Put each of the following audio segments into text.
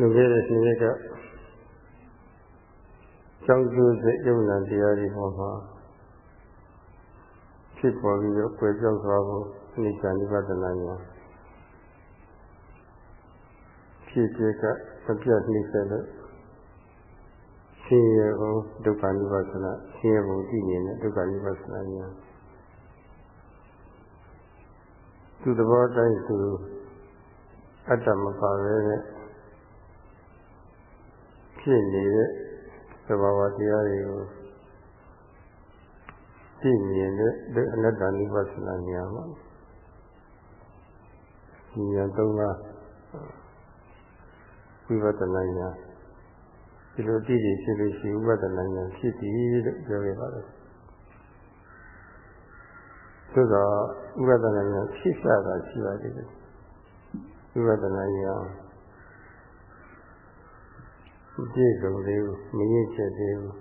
လူခဲ့တဲ့ဒီနေ့ကကျောင်းကျိုးတဲ့ယုံနာတရားတွေပေါ်မှာဖြစ်ပေါ်ပြီးတော့ပွေပြောက်သွားဖို့အနိစ္စနိဗ္ဗာန်ညာဖြစ်ဖြစ်ကမပြတ်နှိမ့်ဆက်လို့ဆင်းရဲကိုဒုက္ခနိဗ္ဗာန်ဆင်းရဲကိုသိနေတဲ့ဒုက္ခနိဗ္ဗာန်ညာသူသဘောတိုင်းသူအတ္တမပါပဲနဲ့ ဖြစ်နေတဲ့သဘာဝတရားတွေကိုသိမြင်တဲ့အနတ္တနိဗ္ဗာန်ဉာဏ်မှာဉာဏ်သုံးပါးဝိပဿနာဉာဏ်ဒီလိုသိသိဖြစ်လို့ရှိဝိပဿနာဉာဏ်ဖြစ်ပြီလို့ပြောခဲ့ပါတယ်သို့တော့ဝိပဿနာဉာဏ်ဖြစ်ရတာရှိပါသေးတယ်ဝိပဿနာဉာဏ် ပြည့်စုံသေးဘူးမရင့်ချက်သေးဘူး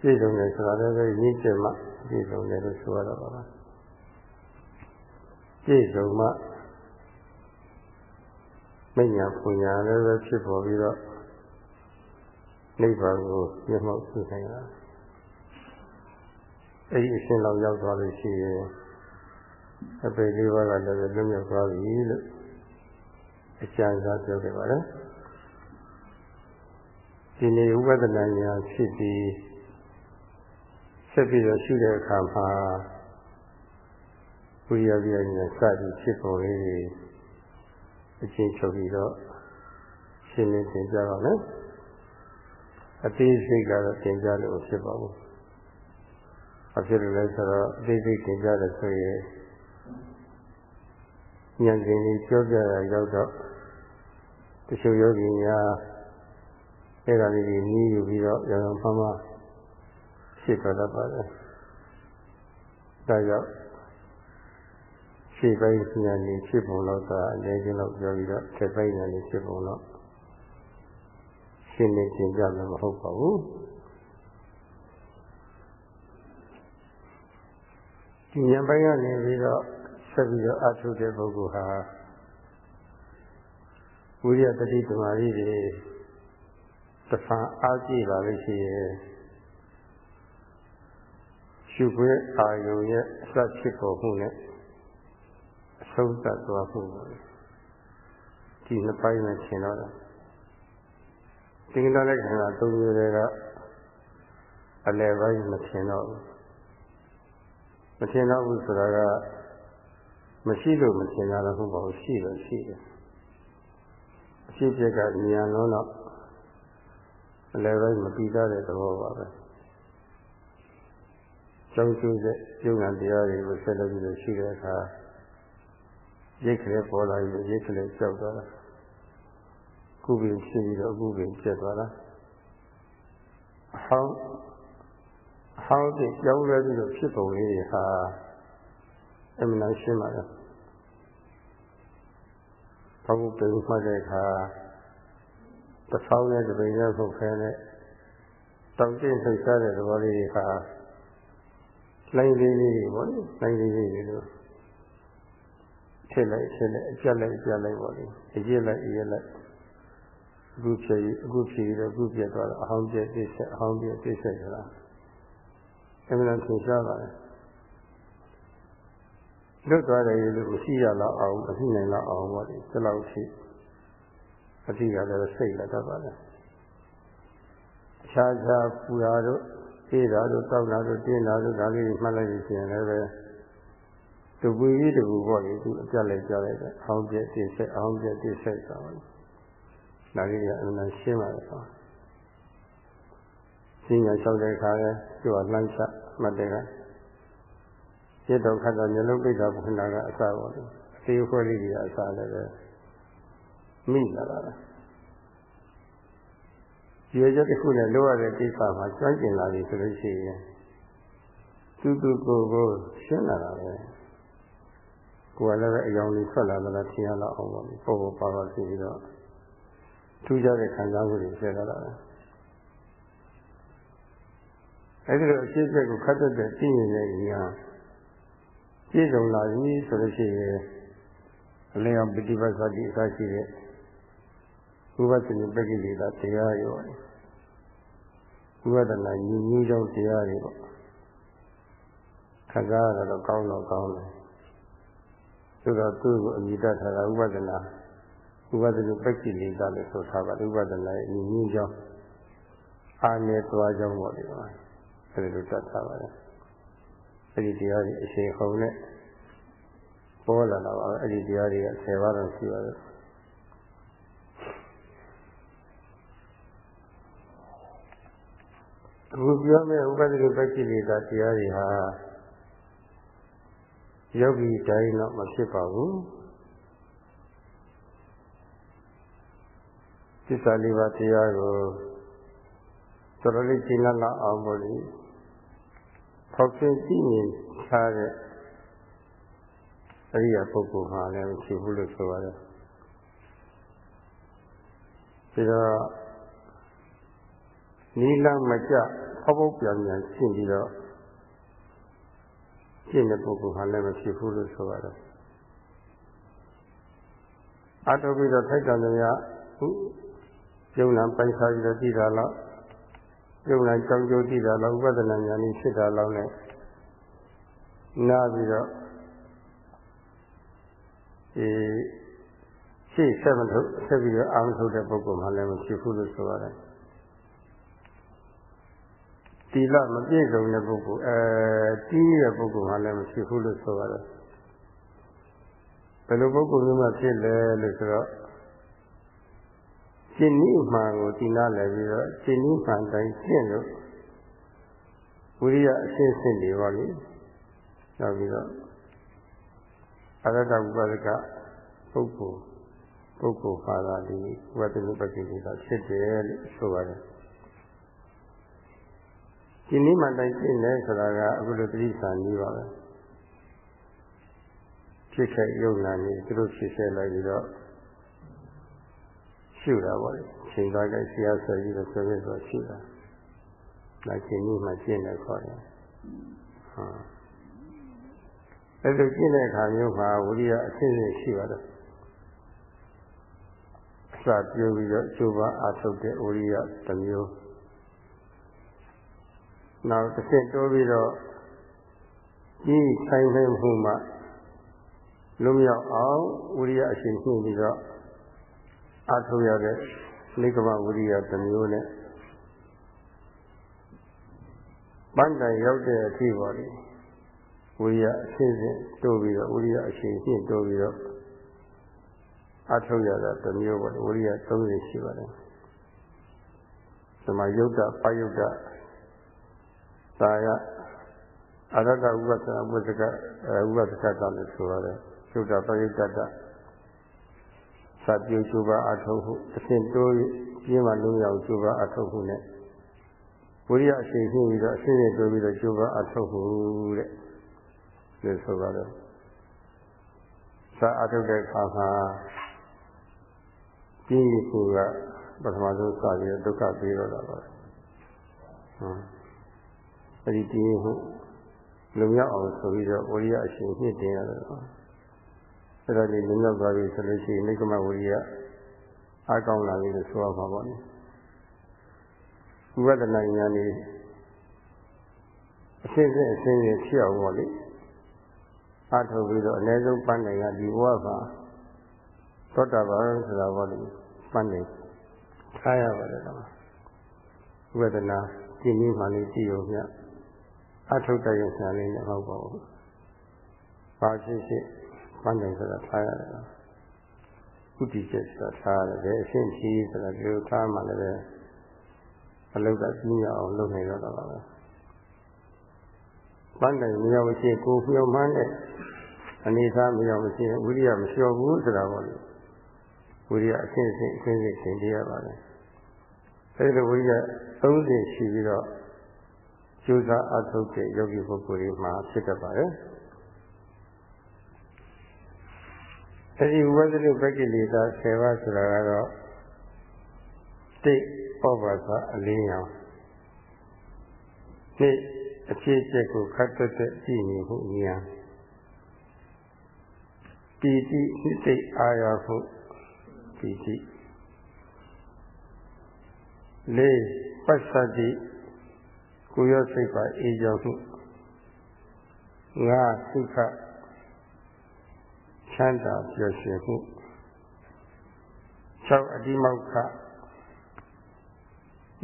ပြည့်စုံတယ်ဆိုတာလည်းပဲရင့်ချက်မှပြည့်စုံတယ်လို့ဆိုရတော့ပါလားပြည့်စုံမှမညာပူညာလည်းပဲဖြစ်ပေါ်ပြီးတော့နိဗ္ဗာန်ကိုမျက်မှောက်ပြုနိုင်တာအဲ့ဒီအရှင်လောက်ရောက်သွားလို့ရှိရင်အပေလေးပါးကလည်းလွတ်မြောက်သွားပြီလို့အကျဉ်းစားပြောခဲ့ပါတယ် ဒီနေ့ဥပဒနာညာဖြစ်ပြီးဆက်ပြီးတော့ရှိတဲ့အခါမှာဝိရိယပြညာစသည်ဖြစ်ပေါ်လေးအချင်းချုပ်ပြီးတော့ရှင်းလင်းသင်ကြပါမယ်အသေးစိတ်ကတော့သင်ကြလို့ဖြစ်ပါဘူး။ဘာဖြစ်လို့လဲဆိုတော့အသေးစိတ်သင်ကြတယ်ဆိုရင်ဉာဏ်ရှင်ကြီးပြောပြတာရောက်တော့တချို့ယောဂီများ အဲ့ဒါလေးကြီးနီးယူပြီးတော့ရောင်ရောင်ဖမ်းဖမ်းဖြစ်သွားတတ်ပါတယ်။ဒါကြောင့်ရှေ့ပိုင်းဉာဏ်ကြီးဖြစ်ပုံတော့သာအနေချင်းတော့ပြောပြီးတော့ဆက်ပိုင်းဉာဏ်ကြီးဖြစ်ပုံတော့ရှင်းနေရှင်းကြမှာမဟုတ်ပါဘူး။ဒီဉာဏ်ပိုင်းကနေပြီးတော့ဆက်ပြီးတော့အထုတဲ့ပုဂ္ဂိုလ်ဟာဝိရိယတတိသမารီတွေ တဖန်အားကြည့်လာလို့ရှိရင်ရှုခွင့်အာယုံရဲ့အစဖြစ်ပေါ်မှုနဲ့အဆုံးသတ်သွားမှုပါဒီနှစ်ပိုင်းနဲ့ရှင်းတော့တာသင်္ကန်းလက်ခံတာသုံးမျိုးတွေကအလယ်ပိုင်းမရှင်းတော့ဘူးမရှင်းတော့ဘူးဆိုတာကမရှိလို့မရှင်းတာလည်းမဟုတ်ပါဘူးရှိလို့ရှိတယ်အရှိပြက်ကဉာဏ်လုံးတော့ အလယ်ပိုင်းမပြီးသားတဲ့သဘောပါပဲကျောင်းကျိုးတဲ့ယုံနာတရားတွေကိုဆက်လက်ပြီးလို့ရှိတဲ့အခါရိတ်ကလေးပေါ်လာပြီးရိတ်ကလေးကြောက်သွားတာကုပင်ဖြစ်ပြီးတော့ကုပင်ကျက်သွားတာအဟောင်းအဟောင်းတဲ့ကြောင်းလဲပြီးတော့ဖြစ်ပုံလေးတွေဟာအမှန်ရှင်းပါလားဘာလို့ပြန်မှတ်တဲ့အခါ တစ်ဆောင်းနဲ့တစ်ပိန်နဲ့ဖုတ်ခဲနဲ့တောင်ကျင့်ထိတ်ရှားတဲ့သဘောလေးတွေဟာလိုင်းလေးလေးပေါ့လေလိုင်းလေးလေးတွေလို့ထည့်လိုက်ထည့်လိုက်အကျက်လိုက်အကျက်လိုက်ပေါ့လေအကျက်လိုက်အကျက်လိုက်အခုဖြစ်အခုဖြစ်ပြီးတော့အခုပြတ်သွားတော့အဟောင်းပြတ်တိဆက်အဟောင်းပြတ်တိဆက်ဆိုတာအမှန်တန်ထင်ရှားပါတယ်လွတ်သွားတယ်လို့မရှိရတော့အောင်မရှိနိုင်တော့အောင်ပေါ့လေဒီလောက်ရှိ အတိကလည်းစိတ်လည်းတတ်ပါလေအခြားခြားပူတာတို့အေးတာတို့တောက်တာတို့တင်းတာတို့ဒါလေးတွေမှတ်လိုက်လို့ရှိရင်လည်းပဲတူပူကြီးတူပေါ့လေသူအပြတ်လိုက်ကြလိုက်တယ်အောင်းပြက်တိဆက်အောင်းပြက်တိဆက်ဆိုတော့ဒါလေးကအမှန်ရှင်းပါလေဆိုရှင်းရလျှောက်တဲ့အခါလဲသူကလှမ်းချမှတ်တယ်ကจิตတော်ခတ်တော်မျိုးလုံးပိဋကဘုရားကအစပေါ်တယ်အသေးခွဲလေးကြီးကအစလည်းပဲ မိလာတာရွေချက်တစ်ခုနဲ့လိုရတဲ့ကိစ္စမှာကျွမ်းကျင်လာပြီဆိုလို့ရှိရင်သူသူကိုယ်ကိုရှင်းလာတာပဲကိုယ်ကလည်းပဲအယောင်လေးထွက်လာတာထင်ရတော့အောင်ပါဘူးပေါ်ပေါ်ပါပါရှိပြီးတော့ထူးခြားတဲ့ခံစားမှုတွေဖြစ်လာတာအဲဒီလိုအဖြစ်အပျက်ကိုခတ်တဲ့သိမြင်တဲ့ဉာဏ်ပြည့်စုံလာပြီဆိုလို့ရှိရင်အလျော်ပฏิပတ်သတိအစရှိတဲ့ ဥပဒနာပက္ခိလေသာတရားရောဥပဒနာညီညွတ်ကြောင်းတရားတွေပေါ့ခက်ကားတော့ကောင်းတော့ကောင်းတယ်ဆိုတော့သူ့ကိုအမိတတ်ထားတာဥပဒနာဥပဒနာပက္ခိလေသာလို့ဆိုထားပါဥပဒနာရဲ့ညီညွတ်ကြောင်းအာနေသွားကြောင်းပေါ့ဒီမှာအဲဒီလိုတတ်ထားပါတယ်အဲဒီတရားတွေအရှိန်ဟုန်နဲ့ပေါ်လာတာပါအဲ့ဒီတရားတွေက10ပါးတော့ရှိပါတယ် အခုပြောမယ့်ဥပဒိပက္ခိလေသာတရားတွေဟာယောဂီတိုင်းတော့မဖြစ်ပါဘူးသစ္စာလေးပါးတရားကိုတော်တော်လေးကျင့်လာအောင်လို့ဖောက်ရှင်ကြည့်နေထားတဲ့အရိယာပုဂ္ဂိုလ်ဟာလည်းမရှိဘူးလို့ဆိုပါတယ်ပြီးတော့ နီလမကြဖောက်ပုတ်ပြန်ပြန်ရှင်းပြီးတော့ရှင်းတဲ့ပုဂ္ဂိုလ်ဟာလည်းမရှိဘူးလို့ဆိုပါတယ်အတုပြီးတော့ထိုက်တန်တရားယုံနာပိုင်စားပြီးတော့ကြည့်တာတော့ယုံနာကြောင်းကျိုးကြည့်တာတော့ဥပဒနာဉာဏ်ကြီးဖြစ်တာတော့နဲ့နားပြီးတော့ဒီရှေ့ဆက်မထုတ်ဆက်ပြီးတော့အာမထုတ်တဲ့ပုဂ္ဂိုလ်မှလည်းမရှိဘူးလို့ဆိုရတယ် တိလမပြည့်စုံတဲ့ပုဂ္ဂိုလ်အဲတီးတဲ့ပုဂ္ဂိုလ်မှလည်းမရှိဘူးလို့ဆိုရတယ်ဘယ်လိုပုဂ္ဂိုလ်မျိုးမှဖြစ်လဲလို့ဆိုတော့ရှင်းနည်းမှန်ကိုတည်နာလည်းပြီးတော့ရှင်းနည်းမှန်တိုင်းရှင်းလို့ဝိရိယအရှင်းရှင်းတွေပါလေနောက်ပြီးတော့အရတဝိပဒကပုဂ္ဂိုလ်ပုဂ္ဂိုလ်ပါတာဒီဝတ္တနုပတိကဖြစ်တယ်လို့ဆိုပါတယ် ဒီနည်းမှတိုင်းရှင်းတယ်ဆိုတာကအခုလိုတိစ္ဆာနည်းပါပဲဖြစ်ခဲ့ယုံနာနေသူတို့ဖြစ်ခဲ့လိုက်ပြီးတော့ရှုတာပေါ့လေချိန်သွားကြဆရာဆွဲပြီးတော့ဆွဲပြီးတော့ရှုတာဒါချိန်ကြီးမှရှင်းတယ်ခေါ်တယ်ဟာအဲ့လိုရှင်းတဲ့အခါမျိုးမှာဝိရိယအစစ်စစ်ရှိပါတယ်အစပြုပြီးတော့ကျိုးပါအထုတ်တဲ့ဝိရိယတစ်မျိုး နောက်တစ်ဆင့်တိုးပြီးတော့ကြီးဆိုင်နေမှုမှလွတ်မြောက်အောင်ဝိရိယအရှင်ရှင်းပြီးတော့အထုတ်ရတဲ့နိကမဝိရိယတစ်မျိုးနဲ့ပန်းတိုင်ရောက်တဲ့အထိပါလေဝိရိယအရှင်းရှင်းတိုးပြီးတော့ဝိရိယအရှင်ရှင်းတိုးပြီးတော့အထုတ်ရတာတစ်မျိုးပါဝိရိယ30ရှိပါတယ်ဒီမှာယုတ်တပယုတ်တ သာယအရတ္တဥပဒနာဥပဒကဥပဒကတလို့ဆိုရတယ်ယုတ်တပယုတ်တစပြုကျူပါအထုတ်ဟုအစဉ်တိုးပြင်းမှလုံးရောက်ကျူပါအထုတ်ဟုနဲ့ဝိရိယအရှိန်ရှိပြီးတော့အစဉ်စဉ်တိုးပြီးတော့ကျူပါအထုတ်ဟုတဲ့လို့ဆိုပါတယ်စာအထုတ်တဲ့အခါမှာပြင်းရခုကပထမဆုံးစပြီးဒုက္ခပြီးတော့တာပါဟမ် အဲ့ဒီပြင်းဟုလုံရောက်အောင်ဆိုပြီးတော့ဝိရိယအရှိန်မြင့်တင်ရတယ်အဲ့ဒါလေးလုံရောက်သွားပြီဆိုလို့ရှိရင်မိကမဝိရိယအကောင်းလာပြီလို့ဆိုရမှာပေါ့ဝိပဿနာဉာဏ်นี่အရှင်းရှင်းအရှင်းရှင်းဖြစ်အောင်ပေါ့လေအထုတ်ပြီးတော့အ ਨੇ ဆုံးပန်းနိုင်ကဒီဘဝမှာသောတာပန်ဆိုတာပေါ့လေပန်းနိုင်ထားရပါတယ်တော့ဝိပဿနာကျင့်ပြီးမှလေးကြည့်ရုံမျှ အထုတ်တဲ့ရဆံလေးနဲ့ဟုတ်ပါဘူး။ဘာဖြစ်ဖြစ်ပန်းနိုင်ဆိုတာထားရတယ်။ဥတည်ချက်ဆိုတာထားရတယ်။အရှင်းကြီးဆိုတာဒီလိုထားမှလည်းပဲအလုတ်ကပြင်းရအောင်လုပ်နေတော့တာပါပဲ။ပန်းနိုင်မရောက်ရှိကိုဖျော်မှန်းတဲ့အနေထားမရောက်ရှိဝိရိယမလျှော်ဘူးဆိုတာပေါ့လေ။ဝိရိယအရှင်းရှင်းအရှင်းရှင်းသင်ပြရပါတယ်။အဲဒီလိုဝိရိယ30ရှိပြီးတော့ ကျိုးစားအထုတ်တဲ့ယောဂီပုဂ္ဂိုလ်တွေမှာဖြစ်တတ်ပါတယ်။အဲဒီဝိသလုပက္ခိလေသာ10ပါးဆိုတာကတော့တိတ်ဩဘာသာအလင်းရောင်နှစ်အဖြစ်အပျက်ကိုခတ်သက်သက်ကြည့်နေမှုဉာဏ်ပီတိစိတ်အာရဟုပီတိလေးပစ္စတိ ကိုရောစိတ်ပါအေးကြောမှုငါသုခချမ်းသာပျော်ရွှင်မှု၆အတိမောက္ခ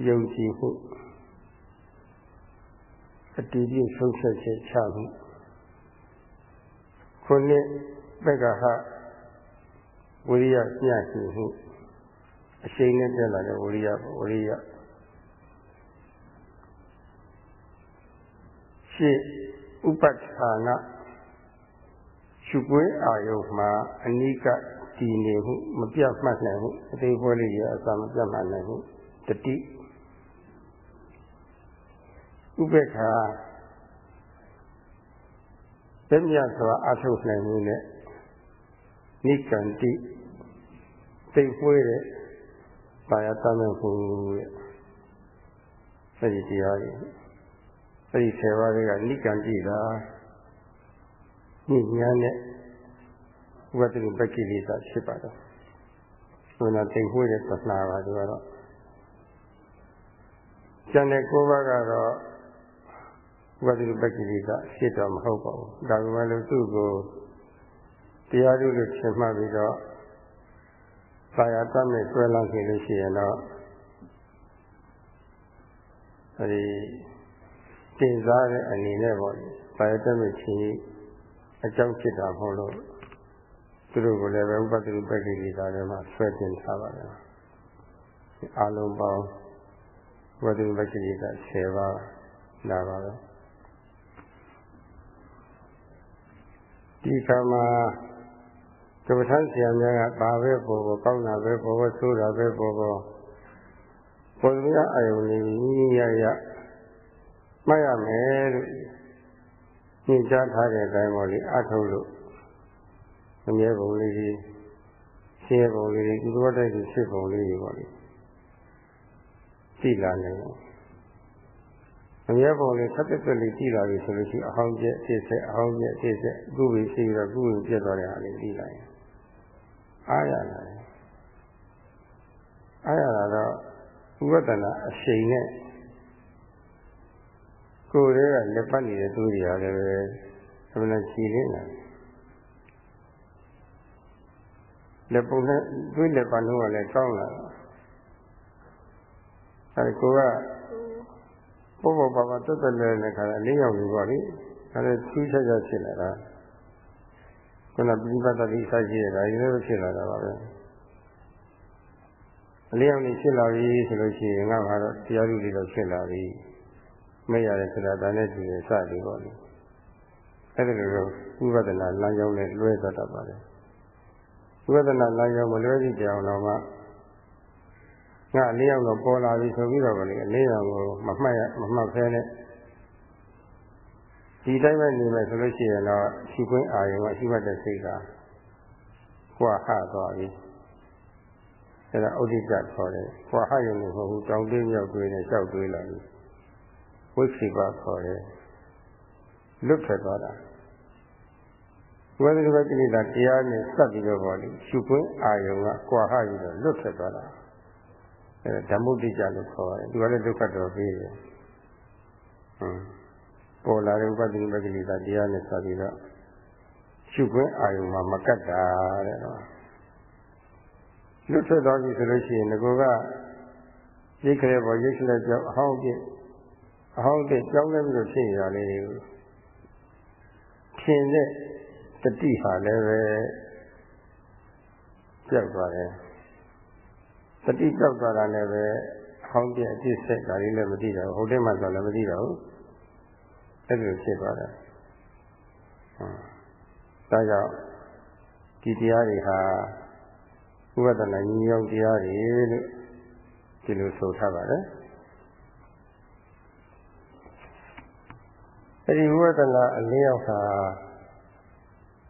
ယုံကြည်မှုအတည်ပြုဆုံးဖြတ်ချက်ချမှုခုနှစ်ဘက်ကဟဝိရိယပြည့်စုံမှုအရှိန်နဲ့တက်လာတဲ့ဝိရိယဝိရိယ ရှေ့ဥပဋ္ဌာနရှုပွေးအာယုမှာအနိကတည်နေမှုမပြတ်မှတ်နိုင်မှုအသေးပွဲလေးရအစာမပြတ်မှတ်နိုင်မှုတတိဥပေက္ခာပြည့်မြတ်စွာအထုတ်နိုင်မှုနဲ့နိကန္တိသိပွေးတဲ့ပါရတတ်မဲ့ဖို့ရဲ့အဲဒီတရားကြီး အဲဒီဆယ်ပါးတွေကနိကန္တိတာညဉ့်ညာနဲ့ဝတ္တုပက္ခိလိသာဖြစ်ပါတယ်ဘုရားသိပွေးတဲ့ပထနာပါဒီကတော့ကျန်တဲ့၉ပါးကတော့ဝတ္တုပက္ခိလိသာဖြစ်တော့မဟုတ်ပါဘူးဒါပေမဲ့လို့သူ့ကိုတရားဓုလို့ထင်မှတ်ပြီးတော့ကာယတတ်မဲ့ဆွဲလန်းခဲ့လို့ရှိရင်တော့အဲဒီ တင်စားတဲ့အနေနဲ့ပေါ့ကာယတတ်မဲ့ခြင်းအကြောင်းဖြစ်တာမဟုတ်လို့သူတို့ကိုလည်းပဲဥပဒိပက္ခိလိသာထဲမှာဆွဲတင်ထားပါတယ်အလုံးပေါင်းဥပဒိပက္ခိလိသာ10ပါးလာပါပဲဒီကမှာကမ္ဘာထဆရာများကဘာပဲပေါ်ပေါ်ကောင်းတာပဲပေါ်ပေါ်ဆိုးတာပဲပေါ်ပေါ်ပေါ်စရာအယုံလေးကြီးရရ မှတ်ရမယ်လို့ညွှန်ကြားထားတဲ့အတိုင်းပေါ်လေးအထုတ်လို့အမြဲပုံလေးကြီးရှင်းပုံလေးကြီးဒီလိုတိုက်ပြီးဖြစ်ပုံလေးကြီးပေါ့လေသိလာနေတယ်အမြဲပုံလေးဆက်သက်သက်လေးကြည့်လာပြီဆိုလို့ရှိရင်အဟောင်းကျက်အစ်ဆက်အဟောင်းကျက်အစ်ဆက်အခုပဲရှိတော့အခုပဲပြတ်သွားတဲ့ဟာလေးကြည့်လိုက်ရင်အားရလာတယ်အားရလာတော့ဥပဒနာအရှိန်နဲ့ ကိုယ်တွေကလက်ပတ်နေတဲ့သူတွေရတယ်ပဲအမှန်ရှိနေတာလက်ပုံနဲ့တွေးလက်ပတ်လုံးကလည်းကောင်းလာတာအဲကိုကပေါ်ပေါ်ပါပါတက်တက်လဲတဲ့ခါအလေးရောက်နေပါလိအဲဒါသူးချက်ချက်ဖြစ်လာတာခုနပြိပတ်တိစရှိရတာဒီလိုဖြစ်လာတာပါပဲအလျောက်နေဖြစ်လာပြီဆိုလို့ရှိရင်ငါကတော့တရားဓုတွေတော့ဖြစ်လာပြီ မရတဲ့ဆိုတာဒါနဲ့တူရစသည်ပေါ့လေအဲ့ဒါလိုတော့ဥပဒနာလမ်းကြောင်းနဲ့လွဲသွားတတ်ပါတယ်ဥပဒနာလမ်းကြောင်းမလွဲသည့်ကြောင်တော့မှငါအလျောက်တော့ပေါ်လာပြီဆိုပြီးတော့ဗောလေအလျောက်ကိုမမှတ်ရမမှတ်ဖဲနဲ့ဒီတိုင်းပဲနေမယ်ဆိုလို့ရှိရင်တော့ရှိခွင့်အာရုံကရှိမှတ်တဲ့စိတ်ကကွာဟသွားပြီအဲဒါဥဒိကခေါ်တယ်ကွာဟရုံနဲ့မဟုတ်ဘူးတောင်းတင်းမြောက်တွေးနဲ့လျှောက်တွေးလာပြီ ဝိသိပါခေါ်တယ်လွတ်ထွက်သွားတာဝိသေကကိလေသာတရားနဲ့စပ်ပြီးတော့ပေါ့လေရှုခွင့်အာယုံကကွာဟပြီးတော့လွတ်ထွက်သွားတာအဲဓမ္မုဒ္ဒိကြလို့ခေါ်တယ်သူကလည်းဒုက္ခတော်ပြီးတယ်ဟွန်းပေါ်လာတဲ့ဥပဒိမဂ္ဂလိသာတရားနဲ့ဆက်ပြီးတော့ရှုခွင့်အာယုံမှာမကတ်တာတဲ့တော့လွတ်ထွက်သွားပြီဆိုလို့ရှိရင်ငကိုကရိတ်ခရဲပေါ်ရိတ်ခရဲကြောက်အဟောင်းပြ အဟောင်းပြကြောက်လဲပြီးတော့ဖြစ်ရတာလေးတွေကိုဖြင်တဲ့တတိဟာလည်းပဲကြောက်သွားတယ်တတိကြောက်သွားတာလည်းပဲအဟောင်းပြအစ်စ်ဆက်တာလေးလည်းမသိတော့ဟုတ်တယ်မှဆိုလည်းမသိတော့ဘူးအဲ့လိုဖြစ်သွားတယ်။ဒါကြောင့်ဒီတရားတွေဟာဥပဒနာညီရောက်တရားတွေလို့ဒီလိုဆိုထားပါတယ်။ အဲဒီဥပဒနာအလင်းရောက်တာ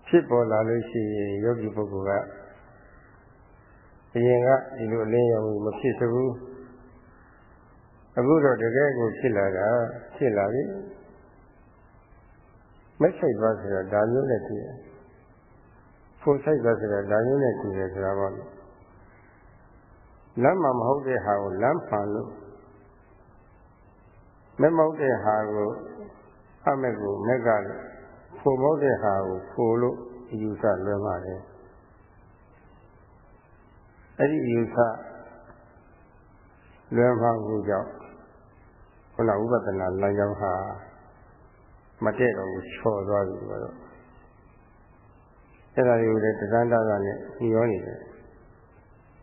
ဖြစ်ပေါ်လာလို့ရှိရင်ယောဂီပုဂ္ဂိုလ်ကအရင်ကဒီလိုအလင်းရောက်မဖြစ်ဘူး။အခုတော့တကယ်ကိုဖြစ်လာတာဖြစ်လာပြီ။မက်ဆိုင်သွားဆိုတာဒါမျိုးနဲ့တည်တယ်။ဖို့ဆိုင်သွားဆိုတာဒါမျိုးနဲ့တည်တယ်ဆိုတာပေါ့။မလမ်းမှာမဟုတ်တဲ့ဟာကိုလမ်းဖန်လို့မမဟုတ်တဲ့ဟာကို အမဲ့ကိုမက်ကလို့ဖို့မဟုတ်တဲ့ဟာကိုဖို့လို့အယူဆလွဲပါတယ်အဲ့ဒီအယူဆလွဲမှားမှုကြောင့်ခုနဥပဒနာလမ်းကြောင်းဟာမတည့်တော့ဘူးချော်သွားပြီဆိုတော့အဲ့ဒါတွေကိုလည်းတဏ္ဍာကနဲ့ညှောနေတယ်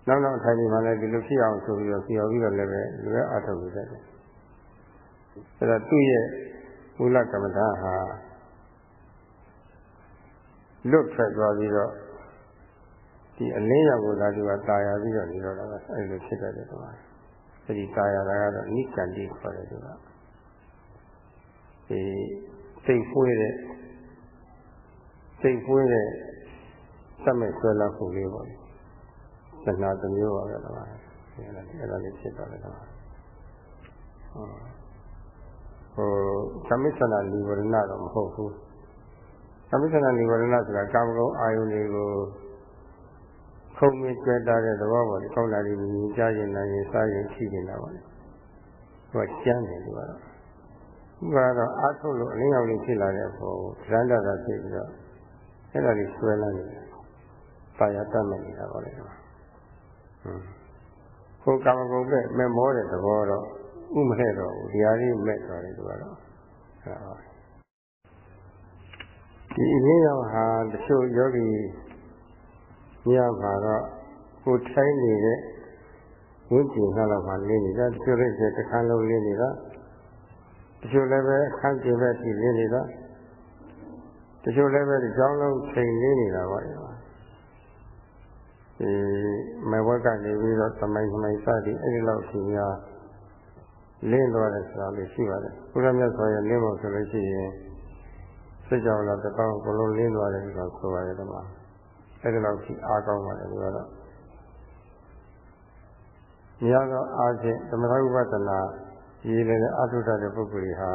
နောက်နောက်ထိုင်နေမှလည်းဒီလိုဖြစ်အောင်ဆိုပြီးတော့ပြောပြီးတော့လည်းပဲလူရဲ့အထုတ်ပြီးတယ်အဲ့ဒါသူ့ရဲ့ မူလကမ္မထာဟာလွတ်ထွက်သွားပြီးတော့ဒီအလင်းရောင်ကိုသာသူကတာယာပြီးတော့နေတော့တာအဲ့လိုဖြစ်တတ်တယ်ကွာအဲ့ဒီတာယာတာကတော့နိကန္တိခေါ်တယ်သူကဒီစိတ်ဖွေးတဲ့စိတ်ဖွေးတဲ့သတ်မဲ့ဆွဲလန်းမှုလေးပေါ့လေသနာတစ်မျိုးပါပဲကွာအဲ့ဒါအဲ့ဒါလေးဖြစ်သွားတယ်ကွာဟို သမိစ္ဆနာလီဝရဏတော့မဟုတ်ဘူးသမိစ္ဆနာလီဝရဏဆိုတာကာမဂုဏ်အာယုန်တွေကိုခုံမြင့်ကြွတာတဲ့သဘောပေါ့လေကောင်းတာလေးမြင်ကြရင်လည်းရင်စားရင်ရှိနေတာပေါ့လေသူကကျမ်းတယ်သူကတော့သူကတော့အားထုတ်လို့အလင်းရောက်လေးဖြစ်လာတဲ့ပုံဒရန္တတာဖြစ်ပြီးတော့အဲ့ဒါလေးဆွဲလာနေတယ်ပါရတတ်နေနေတာပေါ့လေဟွန်းကိုကာမဂုဏ်ပဲမဲ့မောတဲ့သဘောတော့ ဥမနဲ့တော့ဘူးတရားလေးမဲ့သွားတယ်သူကတော့အဲ့ဒါဒီအင်းရောက်ဟာတချို့ယောဂီညမှာတော့ကိုထိုင်းနေတဲ့ဝိကျင်ခါတော့မှလင်းနေတာတချို့လည်းတစ်ခါလုံးလင်းနေတာတချို့လည်းပဲအခန်းကျင်ပဲဒီလင်းနေတာတချို့လည်းပဲဒီကြောင်းလုံးချိန်လင်းနေတာပါလေဒီမေဝက်ကနေပြီးတော့သမိုင်းသမိုင်းစသည်အဲ့ဒီလောက်ရှိများ လင်းသွားတယ်ဆိုတာလေးရှိပါတယ်ဘုရားမြတ်စွာရဲ့လင်းဖို့ဆိုလို့ရှိရင်စိတ်ကြောင့်လာတပေါင်းဘလုံးလင်းသွားတယ်ဆိုတာဆိုပါတယ်ဒီမှာအဲ့ဒီလောက်ရှိအားကောင်းပါတယ်ဒီကတော့မြတ်သောအားဖြင့်သမထဥပဒနာရည်လည်းအထုတတ်တဲ့ပုဂ္ဂိုလ်တွေဟာ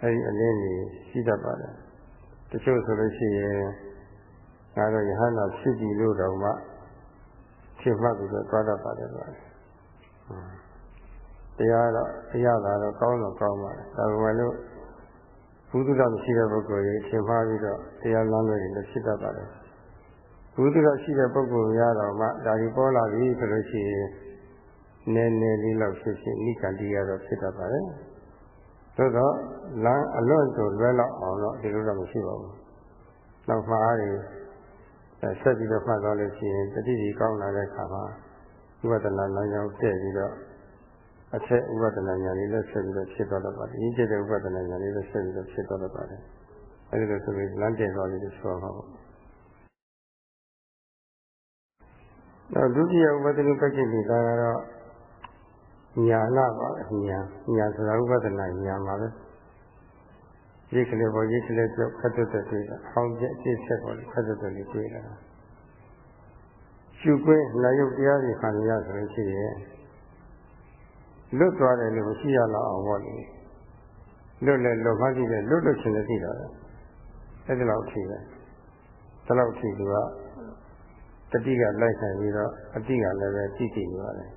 အဲ့ဒီအလင်းကြီးရှိတတ်ပါတယ်တချို့ဆိုလို့ရှိရင်ငါတို့ယဟန္တာဖြစ်ပြီလို့တော့မှဖြစ်မှတ်ပြီးတော့သွားတတ်ပါတယ်ဗျာ တရားတော့တရားသာတော့ကောင်းတော့ကောင်းပါတယ်ဒါပေမဲ့လို့ဘုဒ္ဓတော်မရှိတဲ့ပုဂ္ဂိုလ်ကြီးရှင်းပါပြီးတော့တရားလမ်းတွေလည်းဖြစ်တတ်ပါတယ်ဘုဒ္ဓတော်ရှိတဲ့ပုဂ္ဂိုလ်များတော့မှဒါဒီပေါ်လာပြီဆိုလို့ရှိရင်နည်းနည်းလေးလောက်ဖြစ်ဖြစ်နိကန္တိရတော့ဖြစ်တတ်ပါတယ်သို့တော့လမ်းအလွတ်ဆိုလွဲလောက်အောင်တော့ဒီလိုတော့မရှိပါဘူးနောက်မှားတွေဆက်ပြီးတော့မှတ်သွားလို့ရှိရင်တတိတိကောင်းလာတဲ့အခါမှာဥပဒနာလမ်းကြောင်းတည့်ပြီးတော့ အထက်ဥပဒနာညာလေးလည်းဆက်ပြီးတော့ဖြစ်သွားတော့ပါတယ်။ဒီကျတဲ့ဥပဒနာညာလေးလည်းဆက်ပြီးတော့ဖြစ်သွားတော့ပါတယ်။အဲဒီလိုဆိုပြီးလမ်းတည့်သွားပြီးဆိုတော့ပါပေါ့။နောက်ဒုတိယဥပဒနာပက္ခိတိဒါကတော့ညာနာပါညာညာဆိုတာဥပဒနာညာပါပဲရိတ်ကလေးပေါ်ရိတ်ကလေးပြောက်ခတ်တဲ့တွေ့တာဟောင်းကျအစ်ဆက်ပေါ်ခတ်တဲ့လေးတွေ့တာရှုခွင့်နာယုတ်တရားတွေခံရဆိုလို့ရှိရင် လွတ်သွားတယ်လို့မရှိရတော့အောင်ပေါ့လေလွတ်လဲလွတ်မှကြည့်တယ်လွတ်လို့ချင်းလည်းသိတာပဲအဲ့ဒီလောက်ထိပဲဒီလောက်ထိသူကတတိကလိုက်ဆိုင်ပြီးတော့အတိကလည်းပဲသိသိနေပါတယ်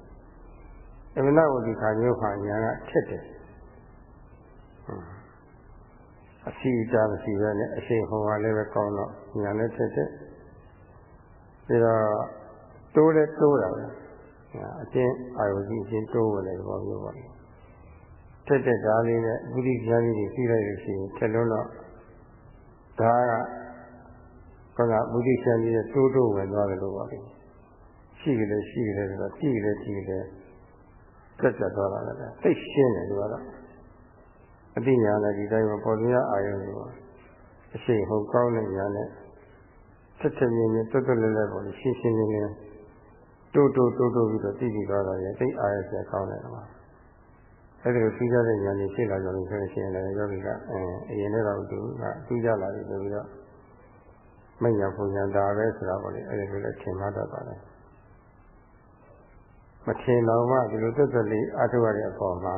အမနာဝတိခါမျိုးခါညာကထက်တယ်အစီတာမရှိပဲနဲ့အရှိန်ဟောကလည်းပဲကောင်းတော့ညာလည်းထက်တယ်ပြီးတော့တိုးလည်းတိုးတာပဲ အချင်းအာယုကြီးအချင်းတိုးဝင်တယ်ဘောမျိုးပါထက်တဲ့ဓာတ်လေးနဲ့ဘုဒ္ဓဉာဏ်ကြီးကြီးလိုက်လို့ရှိရင်ထက်လုံးတော့ဒါကခန္ဓာဘုဒ္ဓဉာဏ်ကြီးနဲ့တိုးတိုးဝင်သွားတယ်လို့ပါလေရှိကြတယ်ရှိကြတယ်ဆိုတော့ကြည့်ကြတယ်ကြည့်ကြတယ်ပြတ်ပြတ်သွားတာလည်းသိရှင်းတယ်သူကတော့အတိညာနဲ့ဒီတိုင်းမှာပေါ်ပြအာယုံကိုအရှိန်ဟုတ်ကောင်းတဲ့ညာနဲ့ဆက်ဆက်မြင်မြင်တွတ်တွတ်လဲလဲပေါ်ရှင်းရှင်းလင်းလင်း တိုးတိုးတိုးတိုးပြီးတော့သိပြီးသွားတော့ရဲ့သိအားရစရာကောင်းတယ်ကွာအဲဒီလိုသိကြတဲ့ဉာဏ်ကြီးရှိလာကြလို့ဆိုရင်လည်းယောဂီကအရင်နဲ့တော့သူကသိကြလာပြီဆိုပြီးတော့မညာပူညာတာပဲဆိုတာပေါ့လေအဲဒီလိုလည်းထင်မှတ်တတ်ပါတယ်မထင်တော့မှဒီလိုသက်သက်လေးအထုရတဲ့အပေါ်မှာ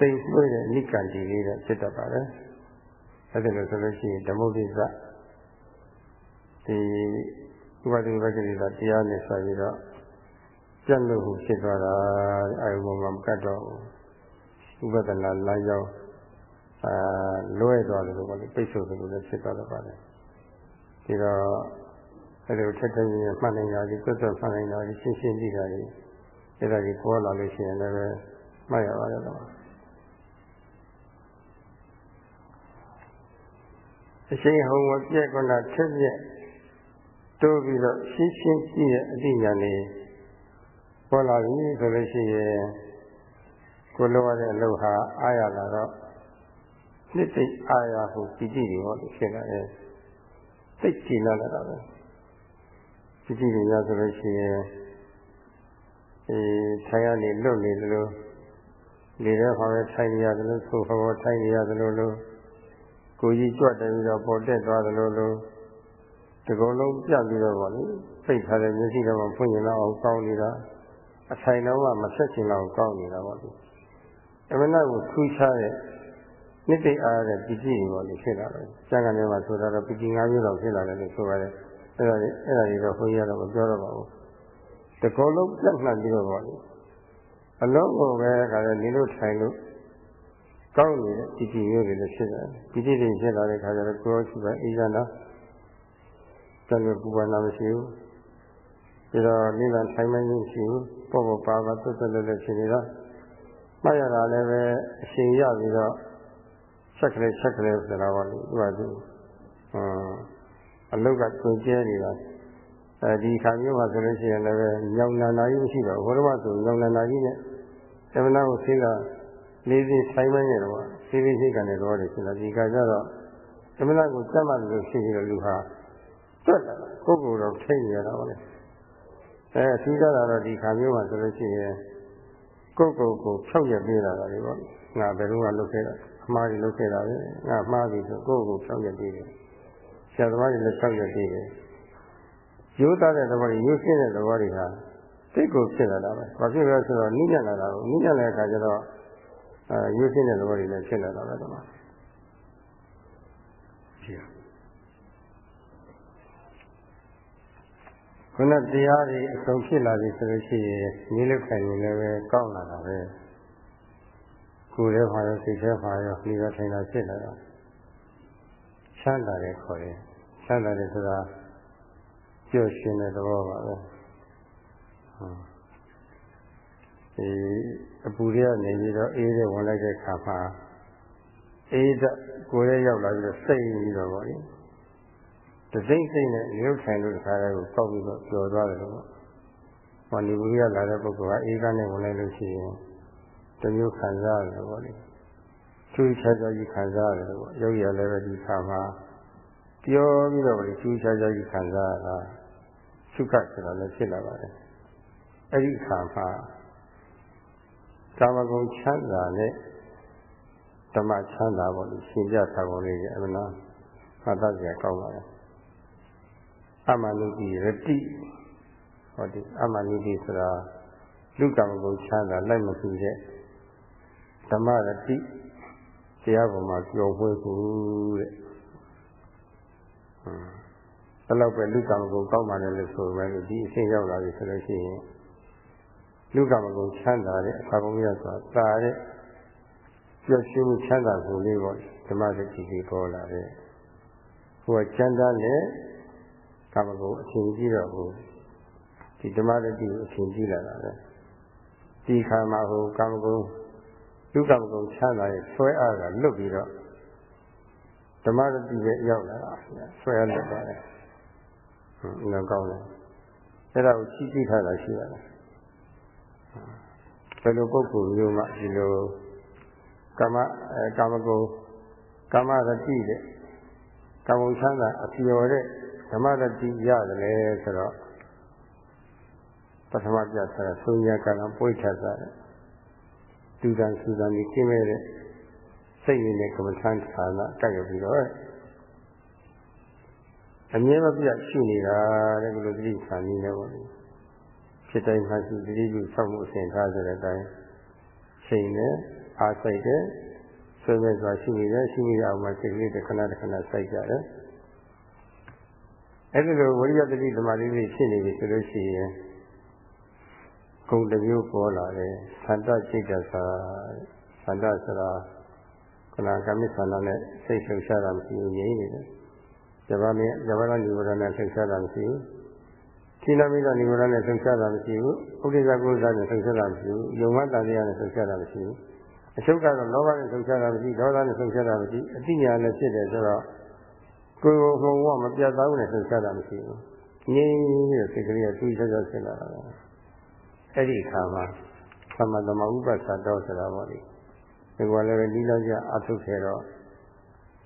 တိမ်ဆွေးတဲ့နိကံတီလေးတော့ဖြစ်တတ်ပါတယ်အဲဒီလိုဆိုလို့ရှိရင်ဓမ္မုဒ္ဒိသဒီ ဥပဒေဝကတိကတရားနဲ့ဆိုပြီးတော့ပြတ်လို့ဖြစ်သွားတာအာယုံပေါ်မှာမကတ်တော့ဘူးဥပဒနာလမ်းကြောင်းအာလွဲသွားတယ်လို့ပေါ့လေပိတ်ဆို့တယ်လို့လည်းဖြစ်သွားတော့ပါတယ်ဒီတော့အဲ့လိုထက်ထက်ကြီးမှတ်နိုင်တာကြီးတွတ်တွတ်မှတ်နိုင်တာကြီးရှင်းရှင်းသိတာကြီးအဲ့ဒါကြီးပေါ်လာလို့ရှိရင်လည်းမှတ်ရပါတယ်တော့အရှိန်ဟုံမပြက်ကနာထက်ပြက် တိုးပြီးတော့ရှင်းရှင်းကြည့်တဲ့အသိဉာဏ်လေးပေါ်လာပြီဆိုလို့ရှိရင်ကိုလိုရတဲ့အလုပ်ဟာအားရလာတော့နှစ်သိအားရဟုပီတိတွေဟောလို့ဖြစ်လာတယ်သိကြည်လာတာပဲပီတိတွေရဆိုလို့ရှိရင်အဲထိုင်ရနေလွတ်နေလို့လေတဲ့ခေါ်ပဲထိုင်နေရတယ်လို့ဆိုခေါ်ထိုင်နေရတယ်လို့လို့ကိုကြီးကြွတယ်ပြီးတော့ပေါ်တက်သွားတယ်လို့လို့ ဒီကုလုံးပြတ်ပြီးတော့ဗောလေစိတ်ထားတဲ့မျက်စိတော့ဖွင့်ရင်တော့အောင်ကောင်းနေတာအဆိုင်တော့မှမဆက်ချင်တော့ကောင်းနေတာဗောလေအမနာကိုထူးခြားတဲ့နှစ်သိအားတဲ့ပီတိတွေဗောလေဖြစ်လာတယ်ကျန်ကနေမှဆိုတာတော့ပီတိ၅မျိုးတော့ဖြစ်လာတယ်လို့ဆိုပါတယ်အဲ့ဒါလေးအဲ့ဒါလေးတော့ခွင့်ရတော့မပြောတော့ပါဘူးဒီကုလုံးပြတ်နှံ့ပြီးတော့ဗောလေအလုံးကိုပဲခါလဲနေလို့ထိုင်လို့ကောင်းနေတဲ့ပီတိမျိုးတွေလည်းဖြစ်တယ်ပီတိတွေဖြစ်လာတဲ့ခါကျတော့ကိုယ်ရှိပါအေးရတာ ကျန်လို့ပူပန်တာမရှိဘူးပြီးတော့နိဗ္ဗာန်ထိုင်မှန်းရှိဘူးပေါ့ပေါ့ပါပါသွတ်သွတ်လည်းလည်းဖြစ်နေတာမှတ်ရတာလည်းပဲအရှင်ရပြီးတော့ဆက်ကလေးဆက်ကလေးဆိုတာပါလို့သူကသူအလုတ်ကတွင်ကျဲနေတာအဲဒီခါမျိုးမှာဆိုလို့ရှိရင်လည်းညောင်နာနာကြီးမရှိတော့ဘုရားမဆိုညောင်နာနာကြီးနဲ့သမဏကိုသိကလေးစီဆိုင်မနေတော့စီစီစိတ်ကနေတော့တယ်ဆိုတော့ဒီကကြတော့သမဏကိုစက်မှလို့ရှိပြီးတော့လူဟာ တွက်လာကိုယ့်ကိုယ်တော့ထိနေရတော့လေအဲအထူးကြတာတော့ဒီခါမျိုးမှာဆိုလို့ရှိရင်ကိုယ့်ကိုယ်ကိုဖြောက်ရပေးတာလေပေါ့ငါဘယ်တော့မှလုပ်ခဲ့တာအမှားကြီးလုပ်ခဲ့တာပဲငါမှားပြီဆိုကိုယ့်ကိုယ်ဖြောက်ရပေးတယ်ဆရာသမားတွေလည်းဖြောက်ရပေးတယ်ရိုးသားတဲ့သဘောတွေရိုးရှင်းတဲ့သဘောတွေဟာစိတ်ကိုဖြစ်လာတာပဲဘာဖြစ်လဲဆိုတော့နိညံ့လာတာကိုနိညံ့တဲ့အခါကျတော့အဲရိုးရှင်းတဲ့သဘောတွေလည်းဖြစ်လာတာပဲတော့ရှိ ခုနတရားတွေအဆုံးဖြစ်လာပြီဆိုလို့ရှိရင်နေလို့ခိုင်ရင်လည်းပဲကောက်လာတာပဲကိုယ်ထဲမှာရောစိတ်ထဲမှာရောဒီတော့ထိုင်တာဖြစ်လာတော့ချမ်းသာတယ်ခေါ်ရင်ချမ်းသာတယ်ဆိုတာကြော့ရှင်တဲ့သဘောပါပဲဟုတ်ဒီအပူတွေကနေပြီးတော့အေးတဲ့ဝင်လိုက်တဲ့ခါမှာအေးတဲ့ကိုယ်ရဲ့ရောက်လာပြီးတော့စိတ်ပြီးတော့ဗောလေ တစိမ့်စိမ့်နဲ့ရုပ်ဆိုင်လို့တခါတည်းကိုပောက်ပြီးတော့ပျော်သွားတယ်လို့။ဟောနေဘူးရလာတဲ့ပုဂ္ဂိုလ်ကအေးကနဲ့ဝင်လိုက်လို့ရှိရင်တမျိုးခံစားရတယ်ပေါ့လေ။သူချာချာကြီးခံစားရတယ်ပေါ့။ယောဂီရလည်းပဲဒီခါမှာပျော်ပြီးတော့လေသူချာချာကြီးခံစားရတာသုခဆိုတာလည်းဖြစ်လာပါတယ်။အဲ့ဒီခါမှာကာမဂုဏ်ချမ်းသာနဲ့ဓမ္မချမ်းသာပေါ့လေရှင်ပြထားပုံလေးကအမှန်တော့မှတ်သားစရာကောင်းပါတယ် အမနုတိရတိဟောဒီအမနုတိဆိုတာလူကံကိုချမ်းသာလိုက်မစုတဲ့ဓမ္မရတိတရားပေါ်မှာကြော်ဝဲခုတဲ့ဘယ်တော့ပဲလူကံကိုကောက်မှလည်းလို့ဆိုမယ်လို့ဒီအရှင်းရောက်လာပြီဆိုလို့ရှိရင်လူကံကိုချမ်းသာတဲ့အခါကုန်ရဆိုတာတာတဲ့ပျော်ရွှင်မှုချမ်းသာကိုလေးပေါ့ဓမ္မရတိကြီးပေါ်လာတဲ့ဟိုချမ်းသာတဲ့ ကာမဂုဏ်အရှင်ကြီးတော့ဟိုဒီဓမ္မတတိကိုအရှင်ကြီးလာတာပဲဒီခါမှာဟိုကာမဂုဏ်လူကာမဂုဏ်ချမ်းသာရဲ့ဆွဲအားကလွတ်ပြီးတော့ဓမ္မတတိပဲရောက်လာတာဆွဲအားလွတ်သွားတယ်ဟုတ်လည်းကောင်းတယ်အဲ့ဒါကိုချီးကျူးထားတာရှိရတယ်ဘယ်လိုပုဂ္ဂိုလ်မျိုးမှဒီလိုကာမကာမဂုဏ်ကာမရတိတဲ့ကာမဂုဏ်ချမ်းသာအပျော်တဲ့ ဓမ္မတတိရတယ်လေဆိုတော့ပထမပြဆရာသုံးရကံပွေ့ချတာတဲ့တူတန်စူတန်ကြီးကျင်းမဲ့တဲ့စိတ်ရင်းနဲ့ကမ္မထန်ဌာနတက်ရပြီးတော့အမြဲမပြတ်ရှိနေတာတဲ့ဘုလိုတိဆာနည်းနဲ့ပေါ့လေဖြစ်တိုင်းမှရှိတိတိဆောက်မှုအစဉ်ထားဆိုတဲ့အတိုင်းချိန်နဲ့အားစိတ်တဲ့ဆွေးမဲ့စွာရှိနေတယ်ရှိနေအောင်မှစိတ်ကလေးတစ်ခဏတစ်ခဏစိုက်ကြတယ် အဲ့ဒီလိုဝိရိယတတိဓမ္မလေးတွေဖြစ်နေပြီဆိုလို့ရှိရင်ဂုံတစ်မျိုးပေါ်လာတယ်သန္တစိတ်တသာသန္တဆိုတာခဏကမိသန္တနဲ့စိတ်လှုပ်ရှားတာမရှိဘူးငြိမ့်နေတယ်ဇဘာမင်းဇဘာကနိဝရဏနဲ့လှုပ်ရှားတာမရှိဘူးခိနမိကနိဝရဏနဲ့လှုပ်ရှားတာမရှိဘူးဥဒိကကုသနဲ့လှုပ်ရှားတာမရှိဘူးယုံမတန်တရားနဲ့လှုပ်ရှားတာမရှိဘူးအချုပ်ကတော့လောဘနဲ့လှုပ်ရှားတာမရှိဒေါသနဲ့လှုပ်ရှားတာမရှိအတိညာနဲ့ဖြစ်တယ်ဆိုတော့ ကိုယ်ကိုယ်ကမပြတ်သားဘူးနဲ့လှုပ်ရှားတာမရှိဘူးငြိမ်းပြီးစိတ်ကလေးကသူ့ဆက်ဆက်ဖြစ်လာတာအဲ့ဒီအခါမှာသမသမဥပ္ပသတော်ဆိုတာပေါ့လေဒီကလည်းဒီလောက်ကျအထုတ်ခဲ့တော့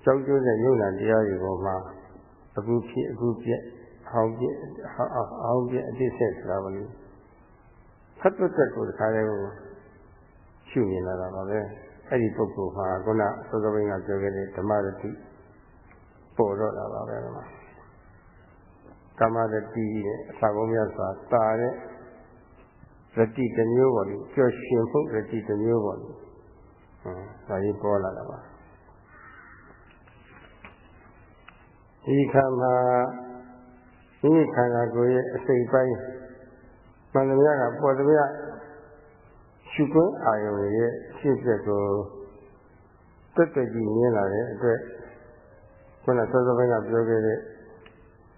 ကြောက်ကြွတဲ့ယုံနာတရားတွေပေါ်မှာအခုဖြစ်အခုပြက်ဟောင်းပြက်ဟောင်းပြက်အတိဆက်ဆိုတာပေါ့လေဖတ်တွတ်ကိုတခါလေးကိုရှုမြင်လာတာပါပဲအဲ့ဒီပုဂ္ဂိုလ်မှာခုနသောသောဘင်းကပြောခဲ့တဲ့ဓမ္မရတိ ပေါ်တော့တာပါပဲကွာကာမရတိရဲ့အစာကုန်မြတ်စွာတာတဲ့ရတိတစ်မျိုးပေါ်လို့ကြော်ရှင်ဖို့ရတိတစ်မျိုးပေါ်လို့ဟမ်ဒါကြီးပေါ်လာတာပါဒီခါမှာဒီခန္ဓာကိုယ်ရဲ့အစိတ်ပိုင်းမှန်သမျှကပေါ်သမျှရှုခွင့်အာယုံရဲ့အဖြစ်အပျက်ကိုတက်တက်ကြီးမြင်လာတဲ့အတွက် ခုနစောစောပိုင်းကပြောခဲ့တဲ့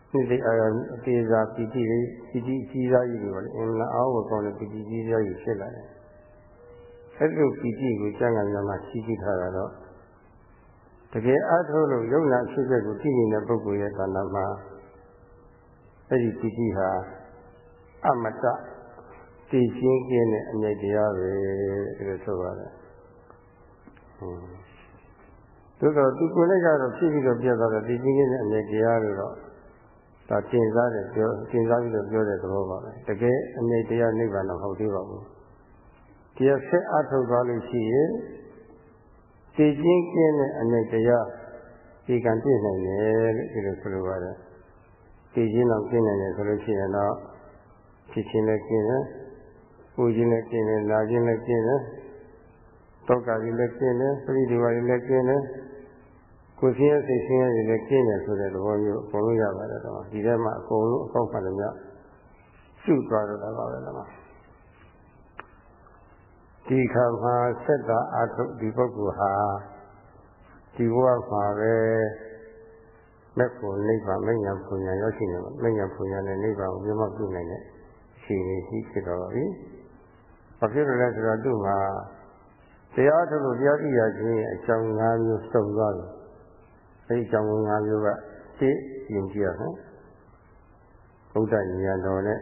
စိတ်အာရုံအသေးစားပီတိလေးပီတိကြီးစားကြီးတွေပေါ့လေအင်မအောင်ကိုကောင်းတဲ့ပီတိကြီးစားကြီးဖြစ်လာတယ်။အဲ့လိုပီတိကိုကျန်ကညမှာရှိကြည့်ထားတာတော့တကယ်အထုလို့ယုံနာဖြစ်ချက်ကိုသိနေတဲ့ပုဂ္ဂိုလ်ရဲ့တဏ္ဍာမှာအဲ့ဒီပီတိဟာအမတတည်ခြင်းကင်းတဲ့အမြဲတရားပဲလို့ဆိုပါတယ်။ သို့တော့သူကိုယ်လည်းကတော့ဖြစ်ပြီးတော့ပြတ်သွားတော့တည်ခြင်းကင်းတဲ့အမြဲတရားလို့တော့ဒါသင်စားတယ်ပြောသင်စားပြီးတော့ပြောတဲ့သဘောပါပဲတကယ်အမြဲတရားနိဗ္ဗာန်တော့ဟုတ်သေးပါဘူးတရားဆက်အထုတ်သွားလို့ရှိရင်သိချင်းကင်းတဲ့အမြဲတရားဒီကံပြည့်နိုင်တယ်လို့ဒီလိုဆိုလိုပါတယ်သိချင်းတော့ကင်းနိုင်တယ်ဆိုလို့ရှိရင်တော့ဖြစ်ချင်းလည်းကင်းတယ်ပူခြင်းလည်းကင်းတယ်နာခြင်းလည်းကင်းတယ်တောကကြီးလည်းကင်းတယ်ပရိဒီဝါကြီးလည်းကင်းတယ် ကိုယ်ဆင်းရဲစိတ်ဆင်းရဲတွေလည်းကျင်းတယ်ဆိုတဲ့သဘောမျိုးအကုန်လုံးရပါတယ်တော့ဒီထဲမှာအကုန်လုံးအကောက်မှလည်းများစုသွားတော့တာပါပဲလားဒီခါမှာဆက်တာအာထုဒီပုဂ္ဂိုလ်ဟာဒီဘဝမှာပဲမဲ့ဖို့နိဗ္ဗာန်မဉ္ဇဉ်ပူညာရောက်ရှိနေမှာမဉ္ဇဉ်ပူညာနဲ့နိဗ္ဗာန်ကိုမြတ်မပြုနိုင်တဲ့ရှိနေရှိဖြစ်တော့ပါပြီ။ဘာဖြစ်လို့လဲဆိုတော့သူ့မှာတရားထုတ်လို့တရားသိရခြင်းအကြောင်း၅မျိုးစုံသွားတယ် အဲဒီကြောင့်ငါမျိုးကသိယုံကြည်ရမယ်ဘုဒ္ဓဉာဏ်တော်နဲ့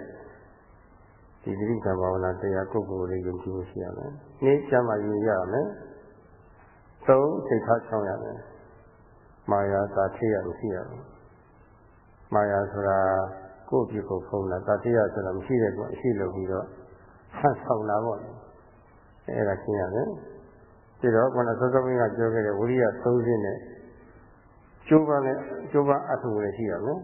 ဒီတိဋ္ဌာဘာဝနာတရားကိုယ်ကိုယ်လေးယုံကြည်မှုရှိရမယ်။နေ့ကျမှယဉ်ရမယ်။သုံးစိတ်ထားချောင်းရမယ်။မာယာသာထိရမရှိရဘူး။မာယာဆိုတာကိုယ့်ပြကိုဖုံးတာသာထိရဆိုတာမရှိတဲ့ကောအရှိလို့ပြီးတော့ဆတ်ဆောင်လာပေါ့။အဲဒါရှင်းရမယ်။ဒီတော့ခုနစောစောကပြောခဲ့တဲ့ဝိရိယသုံးခြင်းနဲ့ ကျိုးပန်းနဲ့ကျိုးပန်းအထုပ်လည်းရှိရမယ်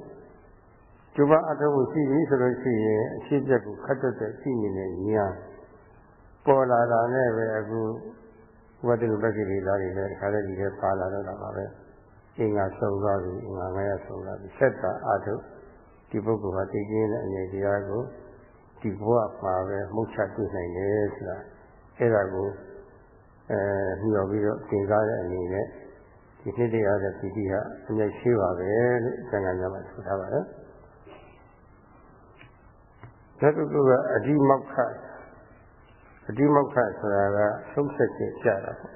ကျိုးပန်းအထုပ်ကိုရှိပြီဆိုလို့ရှိရင်အရှိပြက်ကိုခတ်တက်တဲ့ရှိနေတဲ့ညာပေါ်လာတာနဲ့ပဲအခုဝတ္တုပက္ခိရိသားတွေလည်းခါတဲ့ဒီထဲပါလာတော့တာပါပဲအင်္ဂါဆုံးသွားပြီအင်္ဂါငါရဆုံးသွားပြီဆက်တာအထုပ်ဒီပုဂ္ဂိုလ်ဟာသိကျင်းတဲ့အနေတရားကိုဒီဘဝမှာပဲမှုတ်ချတွေ့နိုင်တယ်ဆိုတာအဲ့ဒါကိုအဲညှော်ပြီးတော့သင်ကားတဲ့အနေနဲ့ ဒီဖြစ်တရားတဲ့ပီတိဟာအမြဲရှိပါပဲလို့သံဃာများမှာဆိုထားပါတယ်။နောက်တစ်ခုကအဒီမောက္ခအဒီမောက္ခဆိုတာကဆုံးဖြတ်ချက်ကြတာပေါ့။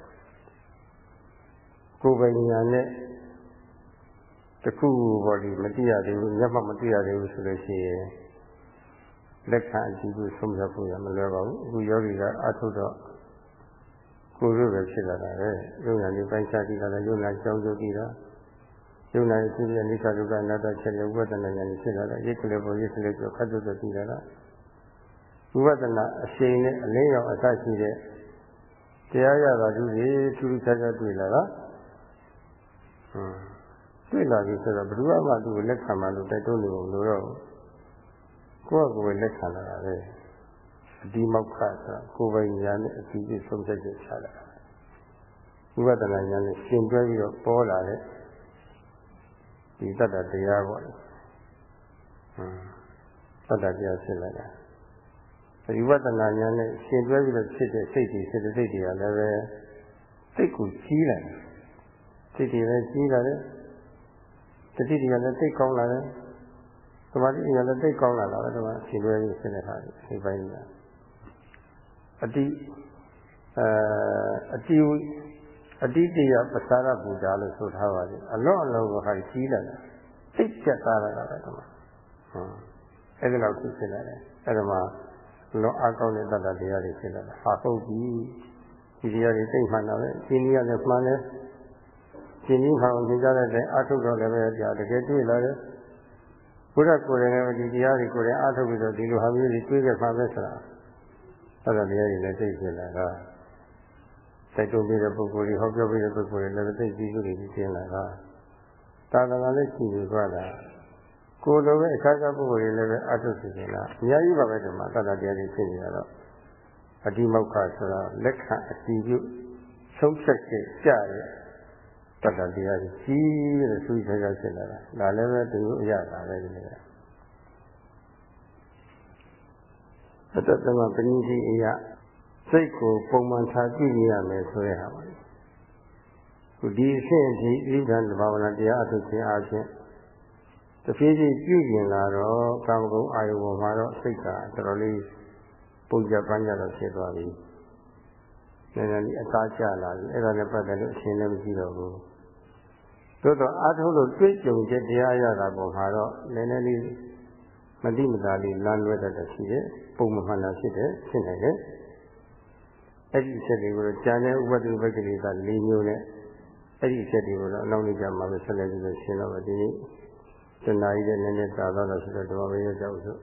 ကိုယ်ပိုင်ညာနဲ့တခုဘောဒီမတိရသေးဘူးမျက်မှောက်မတိရသေးဘူးဆိုလို့ရှိရင်လက်ခံအကြည့်ကိုဆုံးဖြတ်ဖို့ရမလွယ်ပါဘူး။အခုယောဂီကအထုတော့ ကိုယ်တို့ပဲဖြစ်လာတာပဲယုံနာလေးပိုင်းခြားပြီးတာလည်းယုံနာကြောင်းကျုပ်ပြီးတာယုံနာရဲ့ဖြစ်တဲ့အနိစ္စဒုက္ခအနတ္တချက်လည်းဝိပဿနာဉာဏ်ဖြစ်လာတာရိတ်ကလေးပေါ်ရိတ်ကလေးကျော်ခတ်တုတ်ပြီးလာတာဝိပဿနာအရှိန်နဲ့အလင်းရောင်အစရှိတဲ့တရားရတာသူတွေထူးထူးခြားခြားတွေ့လာတာဟွန်းတွေ့လာပြီဆိုတော့ဘယ်သူမှသူ့ကိုလက်ခံမှလို့တိုက်တွန်းနေလို့လို့တော့ကိုယ့်ကိုယ်လက်ခံလာတာပဲအ ဒီမောက္ခဆိုတာကိုယ်ပိုင်ဉာဏ်နဲ့အစီအစဉ်ဆုံးဖြတ်ချက်ချတာဝိပဿနာဉာဏ်နဲ့ရှင်တွဲပြီးတော့ပေါ်လာတဲ့ဒီတတ္တတရားပေါ့လေဟမ်တတ္တတရားဖြစ်လာတာဝိပဿနာဉာဏ်နဲ့ရှင်တွဲပြီးတော့ဖြစ်တဲ့စိတ်တွေစိတ်တွေတွေကလည်းပဲစိတ်ကိုကြီးလာတယ်စိတ်တွေလည်းကြီးလာတယ်တတိတွေကလည်းသိကောင်းလာတယ်သမာဓိတွေကလည်းသိကောင်းလာတာပဲဒီမှာရှင်တွဲပြီးဖြစ်တဲ့ဟာတွေစိတ်ပိုင်းတွေ အတိအဲအတိအတိတရားပစာရပူဇာလို့ဆိုထားပါတယ်အလော့အလော့ကိုဟာကြီးလာတယ်စိတ်ပြတ်သားလာတာပဲဒီမှာဟုတ်အဲ့ဒါတော့ဖြစ်လာတယ်အဲ့ဒါမှာလောအကောင်းတဲ့တတ္တတရားတွေဖြစ်လာတာဟာဟုတ်ပြီဒီတရားတွေသိမှန်တာပဲဒီနည်းရတယ်မှန်တယ်ရှင်ကြီးခေါင်းသင်ကြားတဲ့အတိုင်းအထုတ်တော့လည်းပဲကြာတကယ်တွေ့လာတယ်ဘုရားကိုယ်တိုင်လည်းဒီတရားတွေကိုယ်တိုင်အထုတ်ပြီးတော့ဒီလိုဟာမျိုးတွေတွေ့ခဲ့ပါပဲဆိုတာ အဲ့ဒါတရားတွေလည်းသိဖြစ်လာတာတိုက်တွန်းပြီးတဲ့ပုဂ္ဂိုလ်တွေဟောပြောပြီးတဲ့ပုဂ္ဂိုလ်တွေလည်းသိပြီးသူတွေပြီးရှင်းလာတာတာသနာလည်းရှိပြီးသွားတာကိုယ်လိုပဲအခါကပုဂ္ဂိုလ်တွေလည်းပဲအထုတ်စီနေတာအများကြီးပါပဲဒီမှာသတ္တတရားတွေဖြစ်နေတာတော့အတိမောက္ခဆိုတာလက်ခံအစီပြုဆုံးဖြတ်ချက်ကြရဲ့တတ္တတရားကြီးကြီးတဲ့သူ့ဆရာဖြစ်လာတာဒါလည်းပဲသူအရတာပဲဒီနေ့ အတ္တသမပဏိတိအရာစိတ်ကိုပုံမှန်ထားကြည့်ရမယ်ဆိုရဟာပါခုဒီအဖြစ်ဒီဣဒံတဘာဝနာတရားအထုခြင်းအချင်းတဖြည်းဖြည်းပြုကျင်လာတော့ကာမဂုဏ်အာယုပေါ်မှာတော့စိတ်ကတော်တော်လေးပုံကြပန်းကြတော့ဖြစ်သွားပြီနည်းနည်းလေးအသားကျလာပြီအဲ့ဒါနဲ့ပတ်သက်လို့အရှင်းလည်းမရှိတော့ဘူးသို့တော့အာထုလို့တွေ့ကြုံချက်တရားရတာပေါ်မှာတော့နည်းနည်းလေး မတိမတာလေးလမ်းလွဲတတ်တဲ့ရှိတယ်ပုံမှန်တာဖြစ်တယ်ဖြစ်နိုင်တယ်အဲ့ဒီအချက်တွေကိုကြံတဲ့ဥပဒိပက္ခလိက၄မျိုးနဲ့အဲ့ဒီအချက်တွေကိုတော့အနောက်နေ့ကျမှပဲဆက်လက်ပြီးတော့ရှင်းတော့ပါဒီနေ့တဏှာကြီးတဲ့နည်းနည်းသာတော့ဆိုတော့ဓမ္မဝေရကြောက်စို့